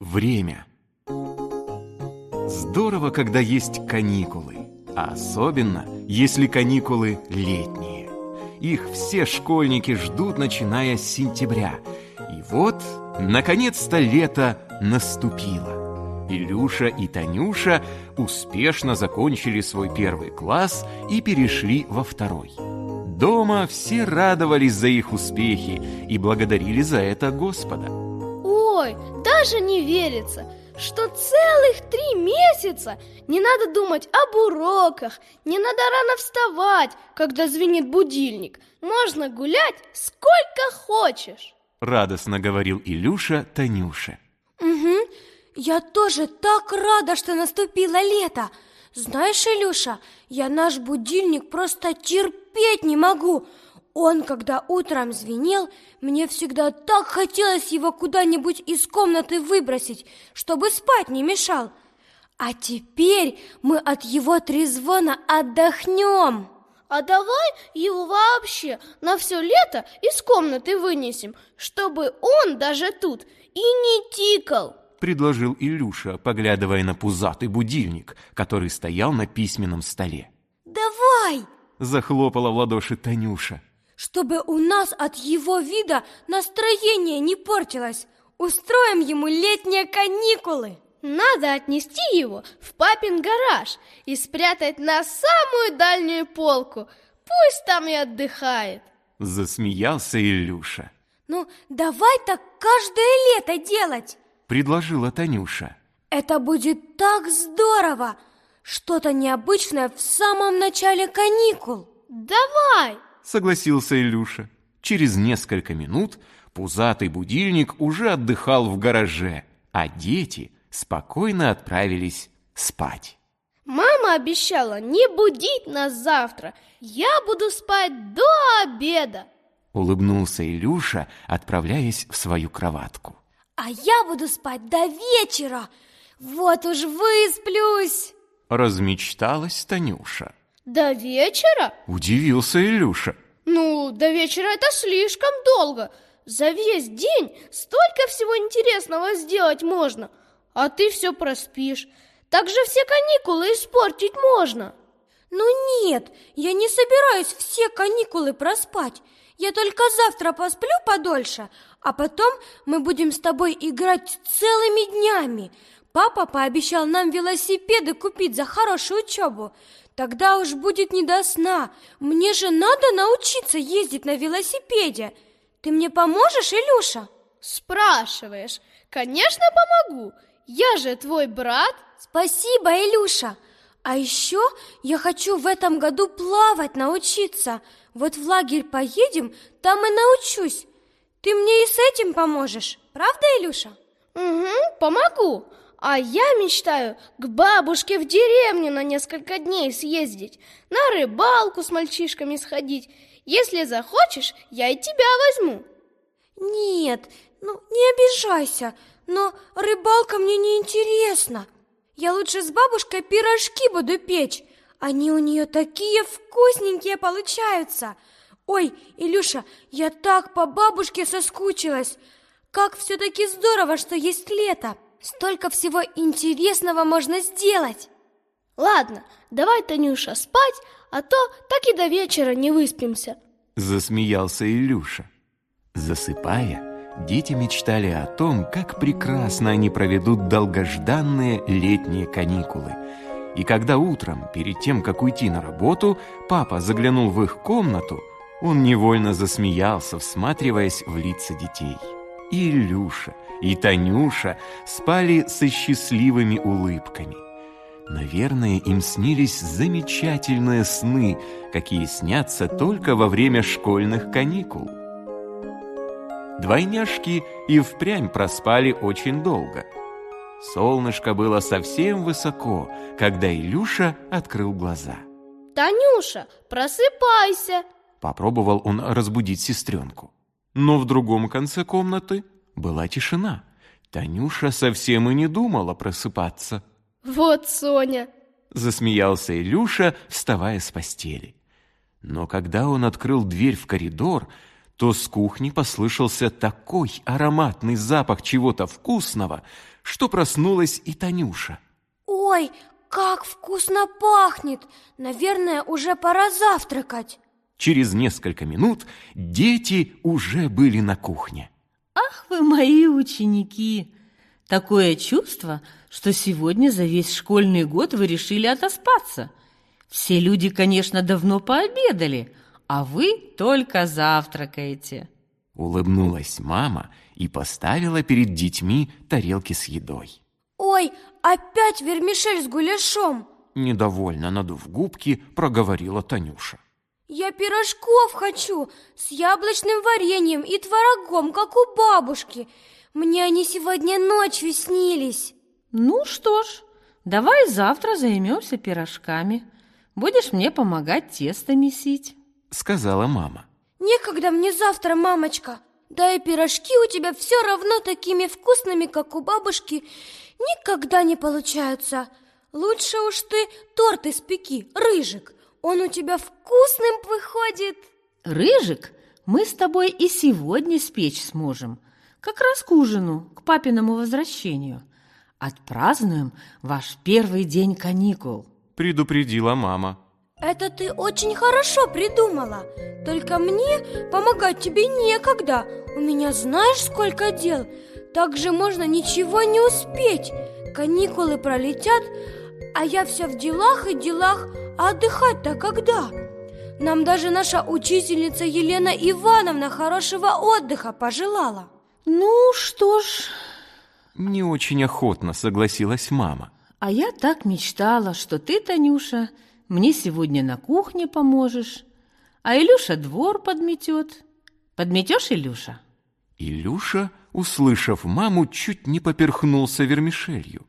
Время. Здорово, когда есть каникулы, а особенно, если каникулы летние. Их все школьники ждут, начиная с сентября. И вот, наконец-то лето наступило. Илюша и Танюша успешно закончили свой первый класс и перешли во второй. Дома все радовались за их успехи и благодарили за это Господа. Ой, даже не верится, что целых три месяца не надо думать об уроках, не надо рано вставать, когда звенит будильник. Можно гулять сколько хочешь. Радостно говорил Илюша Танюше. Угу, я тоже так рада, что наступило лето. Знаешь, Илюша, я наш будильник просто терпеть не могу. Он, когда утром звенел, мне всегда так хотелось его куда-нибудь из комнаты выбросить, чтобы спать не мешал. А теперь мы от его трезвона отдохнем. А давай его вообще на все лето из комнаты вынесем, чтобы он даже тут и не тикал. Предложил Илюша, поглядывая на пузатый будильник, который стоял на письменном столе. Давай! Захлопала в ладоши Танюша чтобы у нас от его вида настроение не портилось. Устроим ему летние каникулы. Надо отнести его в папин гараж и спрятать на самую дальнюю полку. Пусть там и отдыхает. Засмеялся Илюша. Ну, давай так каждое лето делать, предложила Танюша. Это будет так здорово! Что-то необычное в самом начале каникул. Давай! Согласился Илюша. Через несколько минут пузатый будильник уже отдыхал в гараже, а дети спокойно отправились спать. Мама обещала не будить нас завтра. Я буду спать до обеда. Улыбнулся Илюша, отправляясь в свою кроватку. А я буду спать до вечера. Вот уж высплюсь. Размечталась Танюша. До вечера? Удивился Илюша. Ну, до вечера это слишком долго. За весь день столько всего интересного сделать можно. А ты все проспишь. Так же все каникулы испортить можно. Ну нет, я не собираюсь все каникулы проспать. Я только завтра посплю подольше, а потом мы будем с тобой играть целыми днями. Папа пообещал нам велосипеды купить за хорошую учебу. Тогда уж будет не до сна. Мне же надо научиться ездить на велосипеде. Ты мне поможешь, Илюша? Спрашиваешь. Конечно, помогу. Я же твой брат. Спасибо, Илюша. А еще я хочу в этом году плавать научиться. Вот в лагерь поедем, там и научусь. Ты мне и с этим поможешь, правда, Илюша? Угу, помогу. А я мечтаю к бабушке в деревню на несколько дней съездить, на рыбалку с мальчишками сходить. Если захочешь, я и тебя возьму. Нет, ну не обижайся, но рыбалка мне не интересна. Я лучше с бабушкой пирожки буду печь. Они у нее такие вкусненькие получаются. Ой, Илюша, я так по бабушке соскучилась. Как все-таки здорово, что есть лето. Столько всего интересного можно сделать. Ладно, давай, Танюша, спать, а то так и до вечера не выспимся. Засмеялся Илюша. Засыпая, дети мечтали о том, как прекрасно они проведут долгожданные летние каникулы. И когда утром, перед тем, как уйти на работу, папа заглянул в их комнату, он невольно засмеялся, всматриваясь в лица детей. Илюша – и Танюша спали со счастливыми улыбками. Наверное, им снились замечательные сны, какие снятся только во время школьных каникул. Двойняшки и впрямь проспали очень долго. Солнышко было совсем высоко, когда Илюша открыл глаза. «Танюша, просыпайся!» Попробовал он разбудить сестренку. Но в другом конце комнаты была тишина. Танюша совсем и не думала просыпаться. «Вот Соня!» – засмеялся Илюша, вставая с постели. Но когда он открыл дверь в коридор, то с кухни послышался такой ароматный запах чего-то вкусного, что проснулась и Танюша. Ой, как вкусно пахнет! Наверное, уже пора завтракать. Через несколько минут дети уже были на кухне. Ах вы мои ученики! Такое чувство, что сегодня за весь школьный год вы решили отоспаться. Все люди, конечно, давно пообедали, а вы только завтракаете. Улыбнулась мама и поставила перед детьми тарелки с едой. Ой, опять вермишель с гуляшом. Недовольно надув губки, проговорила Танюша. Я пирожков хочу с яблочным вареньем и творогом, как у бабушки. Мне они сегодня ночью снились. Ну что ж, давай завтра займемся пирожками. Будешь мне помогать тесто месить. Сказала мама. Некогда мне завтра, мамочка. Да и пирожки у тебя все равно такими вкусными, как у бабушки, никогда не получаются. Лучше уж ты торт испеки, рыжик. Он у тебя вкусным выходит. Рыжик мы с тобой и сегодня спечь сможем, как раз к ужину, к папиному возвращению. Отпразднуем ваш первый день каникул. Предупредила мама. Это ты очень хорошо придумала. Только мне помогать тебе некогда. У меня знаешь сколько дел. Так же можно ничего не успеть. Каникулы пролетят, а я вся в делах и делах, а отдыхать-то когда? Нам даже наша учительница Елена Ивановна хорошего отдыха пожелала. Ну что ж, Не очень охотно согласилась мама. а я так мечтала, что ты, Танюша, мне сегодня на кухне поможешь, а Илюша двор подметет. Подметешь, Илюша? Илюша, услышав маму, чуть не поперхнулся вермишелью.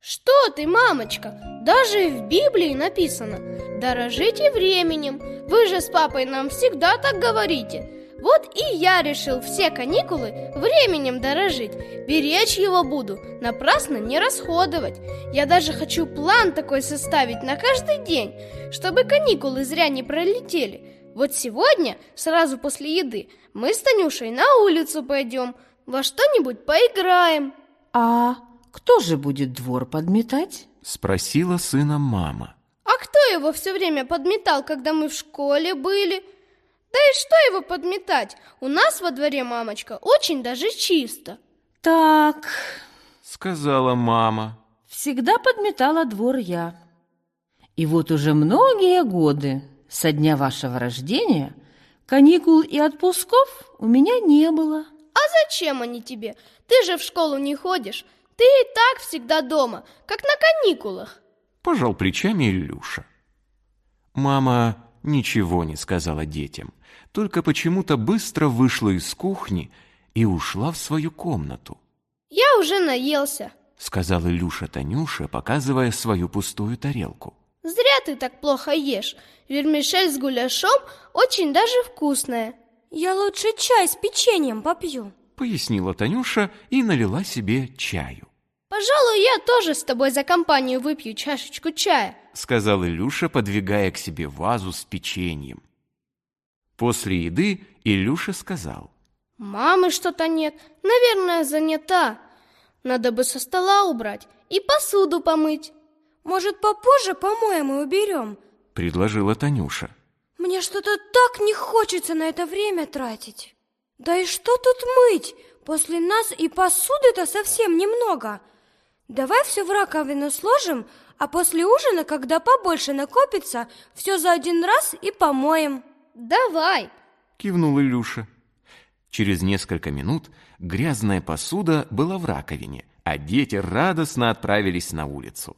Что ты, мамочка? Даже в Библии написано «Дорожите временем». Вы же с папой нам всегда так говорите. Вот и я решил все каникулы временем дорожить. Беречь его буду, напрасно не расходовать. Я даже хочу план такой составить на каждый день, чтобы каникулы зря не пролетели. Вот сегодня, сразу после еды, мы с Танюшей на улицу пойдем, во что-нибудь поиграем. А кто же будет двор подметать? Спросила сына мама. А кто его все время подметал, когда мы в школе были? Да и что его подметать? У нас во дворе, мамочка, очень даже чисто. Так, Сказала мама. всегда подметала двор я. И вот уже многие годы, со дня вашего рождения, каникул и отпусков у меня не было. А зачем они тебе? Ты же в школу не ходишь. Ты и так всегда дома, как на каникулах. Пожал плечами Илюша. Мама ничего не сказала детям, только почему-то быстро вышла из кухни и ушла в свою комнату. Я уже наелся. Сказал Илюша Танюше, показывая свою пустую тарелку. Зря ты так плохо ешь. Вермишель с гуляшом очень даже вкусная. Я лучше чай с печеньем попью. Пояснила Танюша и налила себе чаю. Пожалуй, я тоже с тобой за компанию выпью чашечку чая. Сказал Илюша, подвигая к себе вазу с печеньем. После еды Илюша сказал. Мамы что-то нет, наверное, занята. Надо бы со стола убрать и посуду помыть. Может, попозже помоем и уберем? Предложила Танюша. Мне что-то так не хочется на это время тратить. Да и что тут мыть? После нас и посуды-то совсем немного. Давай все в раковину сложим, а после ужина, когда побольше накопится, все за один раз и помоем. Давай. Кивнул Илюша. Через несколько минут грязная посуда была в раковине, а дети радостно отправились на улицу.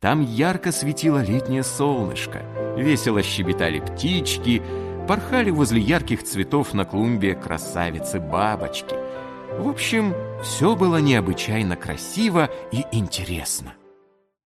Там ярко светило летнее солнышко, весело щебетали птички, порхали возле ярких цветов на клумбе красавицы-бабочки. В общем, все было необычайно красиво и интересно.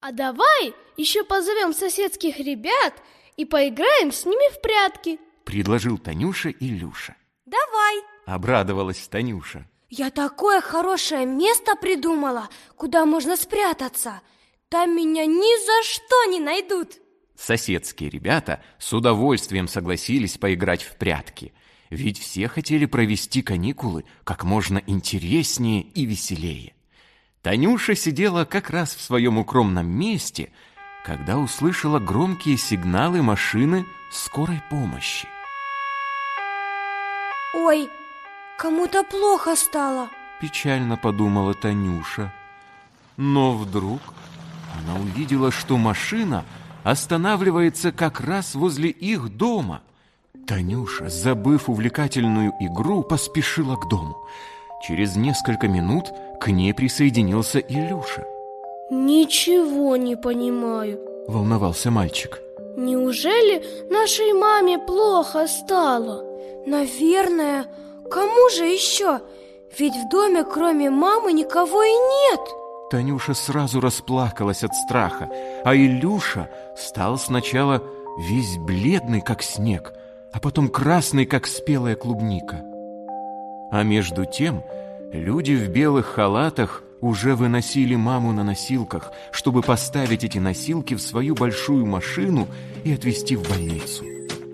А давай еще позовем соседских ребят и поиграем с ними в прятки. Предложил Танюша и Люша. Давай. Обрадовалась Танюша. Я такое хорошее место придумала, куда можно спрятаться. Там меня ни за что не найдут. Соседские ребята с удовольствием согласились поиграть в прятки. Ведь все хотели провести каникулы как можно интереснее и веселее. Танюша сидела как раз в своем укромном месте, когда услышала громкие сигналы машины скорой помощи. Ой, кому-то плохо стало. Печально подумала Танюша. Но вдруг она увидела, что машина останавливается как раз возле их дома. Танюша, забыв увлекательную игру, поспешила к дому. Через несколько минут к ней присоединился Илюша. Ничего не понимаю. Волновался мальчик. Неужели нашей маме плохо стало? Наверное, кому же еще? Ведь в доме кроме мамы никого и нет. Танюша сразу расплакалась от страха, а Илюша стал сначала весь бледный, как снег, а потом красный, как спелая клубника. А между тем люди в белых халатах уже выносили маму на носилках, чтобы поставить эти носилки в свою большую машину и отвезти в больницу.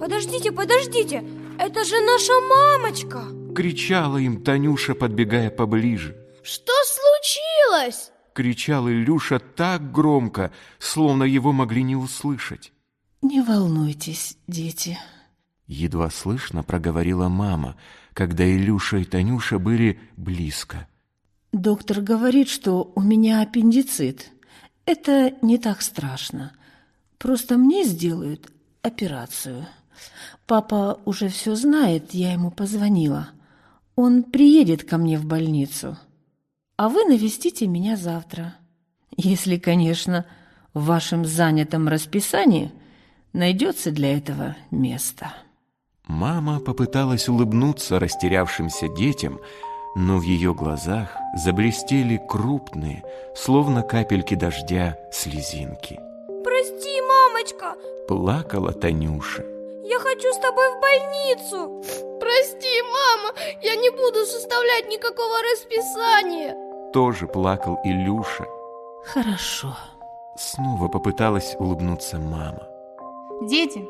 Подождите, подождите, это же наша мамочка! Кричала им Танюша, подбегая поближе. Что случилось? Кричал Илюша так громко, словно его могли не услышать. Не волнуйтесь, дети. Едва слышно проговорила мама, когда Илюша и Танюша были близко. Доктор говорит, что у меня аппендицит. Это не так страшно. Просто мне сделают операцию. Папа уже все знает, я ему позвонила. Он приедет ко мне в больницу а вы навестите меня завтра. Если, конечно, в вашем занятом расписании найдется для этого место». Мама попыталась улыбнуться растерявшимся детям, но в ее глазах заблестели крупные, словно капельки дождя, слезинки. «Прости, мамочка!» – плакала Танюша. «Я хочу с тобой в больницу!» «Прости, мама, я не буду составлять никакого расписания!» Тоже плакал Илюша. Хорошо. Снова попыталась улыбнуться мама. Дети,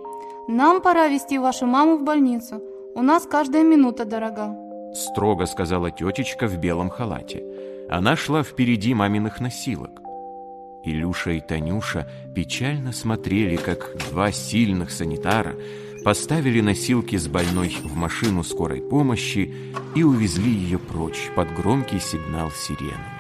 нам пора вести вашу маму в больницу. У нас каждая минута дорога. Строго сказала тетечка в белом халате. Она шла впереди маминых носилок. Илюша и Танюша печально смотрели, как два сильных санитара поставили носилки с больной в машину скорой помощи и увезли ее прочь под громкий сигнал сирены.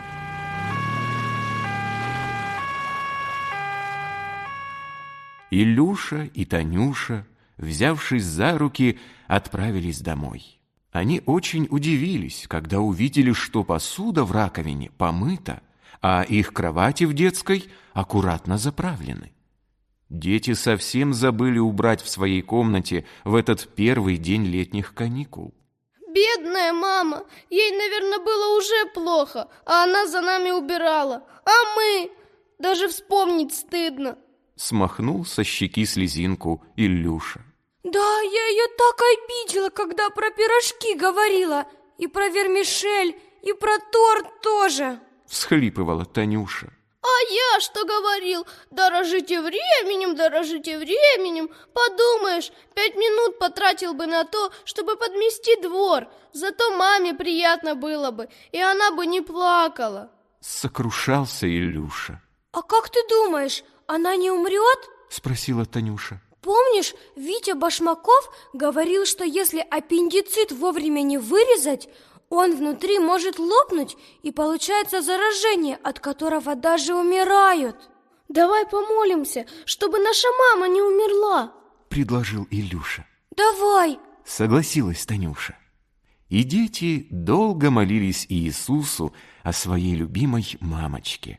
Илюша и Танюша, взявшись за руки, отправились домой. Они очень удивились, когда увидели, что посуда в раковине помыта, а их кровати в детской аккуратно заправлены. Дети совсем забыли убрать в своей комнате в этот первый день летних каникул. Бедная мама, ей, наверное, было уже плохо, а она за нами убирала. А мы? Даже вспомнить стыдно. Смахнул со щеки слезинку Илюша. Да, я ее так обидела, когда про пирожки говорила. И про вермишель, и про торт тоже. Всхлипывала Танюша. А я что говорил? Дорожите временем, дорожите временем. Подумаешь, пять минут потратил бы на то, чтобы подмести двор. Зато маме приятно было бы, и она бы не плакала. Сокрушался Илюша. А как ты думаешь, она не умрет? Спросила Танюша. Помнишь, Витя Башмаков говорил, что если аппендицит вовремя не вырезать, он внутри может лопнуть, и получается заражение, от которого даже умирают. Давай помолимся, чтобы наша мама не умерла, предложил Илюша. Давай, согласилась Танюша. И дети долго молились Иисусу о своей любимой мамочке.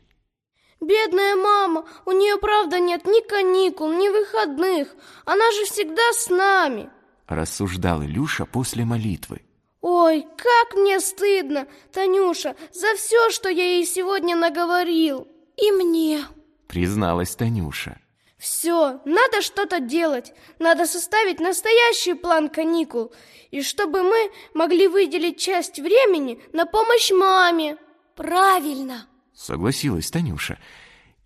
Бедная мама, у нее правда нет ни каникул, ни выходных. Она же всегда с нами, рассуждал Илюша после молитвы. Ой, как мне стыдно, Танюша, за все, что я ей сегодня наговорил. И мне, призналась Танюша. Все, надо что-то делать. Надо составить настоящий план каникул. И чтобы мы могли выделить часть времени на помощь маме. Правильно, согласилась Танюша.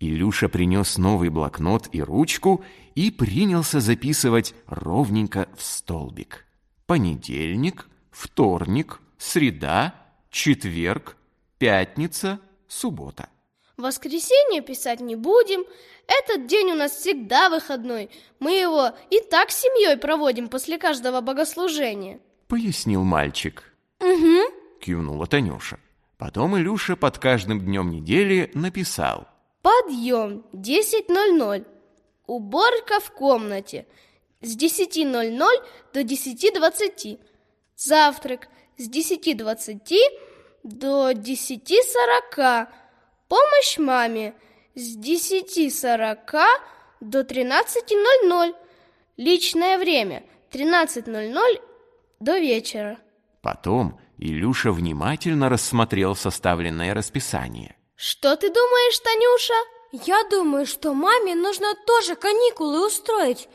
Илюша принес новый блокнот и ручку и принялся записывать ровненько в столбик. понедельник, вторник, среда, четверг, пятница, суббота. Воскресенье писать не будем. Этот день у нас всегда выходной. Мы его и так с семьей проводим после каждого богослужения. Пояснил мальчик. Угу. Кивнула Танюша. Потом Илюша под каждым днем недели написал. Подъем 10.00. Уборка в комнате с 10.00 до 10.20. Завтрак с 10.20 до 10.40. Помощь маме с 10.40 до 13.00. Личное время 13.00 до вечера. Потом Илюша внимательно рассмотрел составленное расписание. Что ты думаешь, Танюша? Я думаю, что маме нужно тоже каникулы устроить.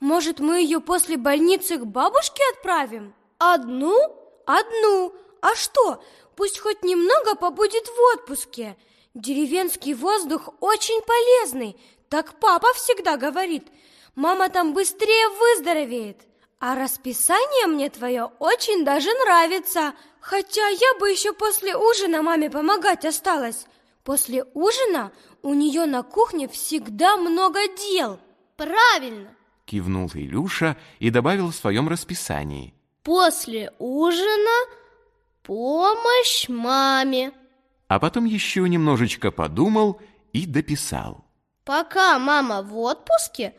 Может, мы ее после больницы к бабушке отправим? Одну? Одну. А что? Пусть хоть немного побудет в отпуске. Деревенский воздух очень полезный, так папа всегда говорит. Мама там быстрее выздоровеет. А расписание мне твое очень даже нравится. Хотя я бы еще после ужина маме помогать осталась. После ужина у нее на кухне всегда много дел. Правильно. Кивнул Илюша и добавил в своем расписании. После ужина помощь маме. А потом еще немножечко подумал и дописал. Пока мама в отпуске,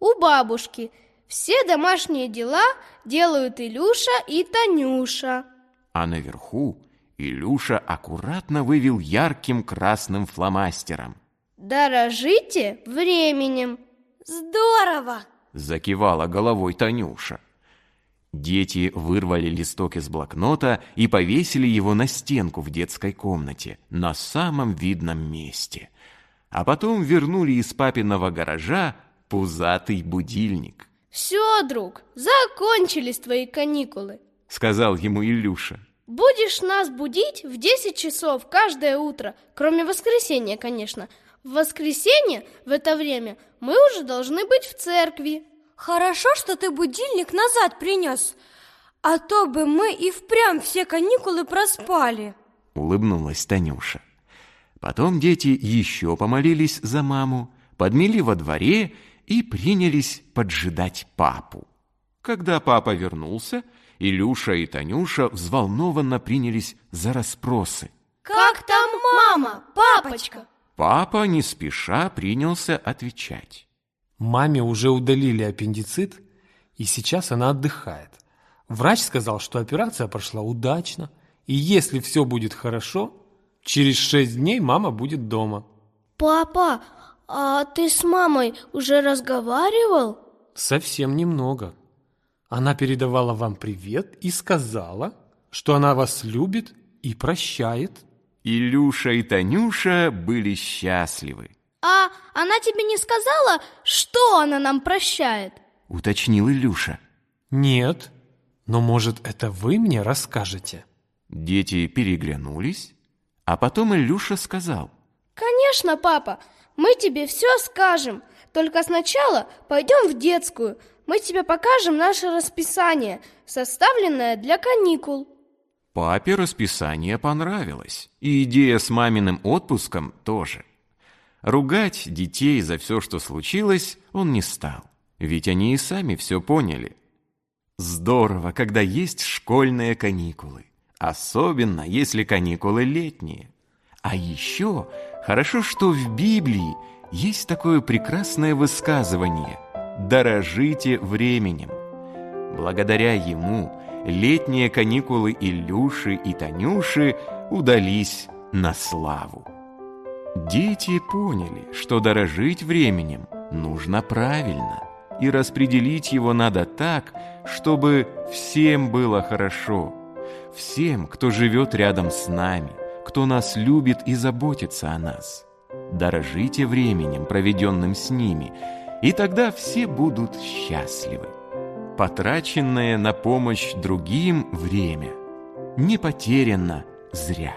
у бабушки все домашние дела делают Илюша и Танюша. А наверху Илюша аккуратно вывел ярким красным фломастером. Дорожите временем. Здорово! Закивала головой Танюша. Дети вырвали листок из блокнота и повесили его на стенку в детской комнате, на самом видном месте. А потом вернули из папиного гаража пузатый будильник. Все, друг, закончились твои каникулы. Сказал ему Илюша. Будешь нас будить в 10 часов каждое утро, кроме воскресенья, конечно. В воскресенье в это время мы уже должны быть в церкви. Хорошо, что ты будильник назад принес, а то бы мы и впрямь все каникулы проспали. Улыбнулась Танюша. Потом дети еще помолились за маму, подмели во дворе и принялись поджидать папу. Когда папа вернулся, Илюша и Танюша взволнованно принялись за расспросы. Как там мама, папочка? Папа не спеша принялся отвечать. Маме уже удалили аппендицит, и сейчас она отдыхает. Врач сказал, что операция прошла удачно, и если все будет хорошо, через шесть дней мама будет дома. Папа, а ты с мамой уже разговаривал? Совсем немного. Она передавала вам привет и сказала, что она вас любит и прощает. Илюша и Танюша были счастливы. А она тебе не сказала, что она нам прощает? Уточнил Илюша. Нет, но может это вы мне расскажете? Дети переглянулись, а потом Илюша сказал. Конечно, папа, мы тебе все скажем. Только сначала пойдем в детскую. Мы тебе покажем наше расписание, составленное для каникул. Папе расписание понравилось, и идея с маминым отпуском тоже. Ругать детей за все, что случилось, он не стал, ведь они и сами все поняли. Здорово, когда есть школьные каникулы, особенно если каникулы летние. А еще хорошо, что в Библии есть такое прекрасное высказывание «Дорожите временем». Благодаря ему летние каникулы Илюши и Танюши удались на славу. Дети поняли, что дорожить временем нужно правильно, и распределить его надо так, чтобы всем было хорошо, всем, кто живет рядом с нами, кто нас любит и заботится о нас. Дорожите временем, проведенным с ними, и тогда все будут счастливы. Потраченное на помощь другим время не потеряно зря.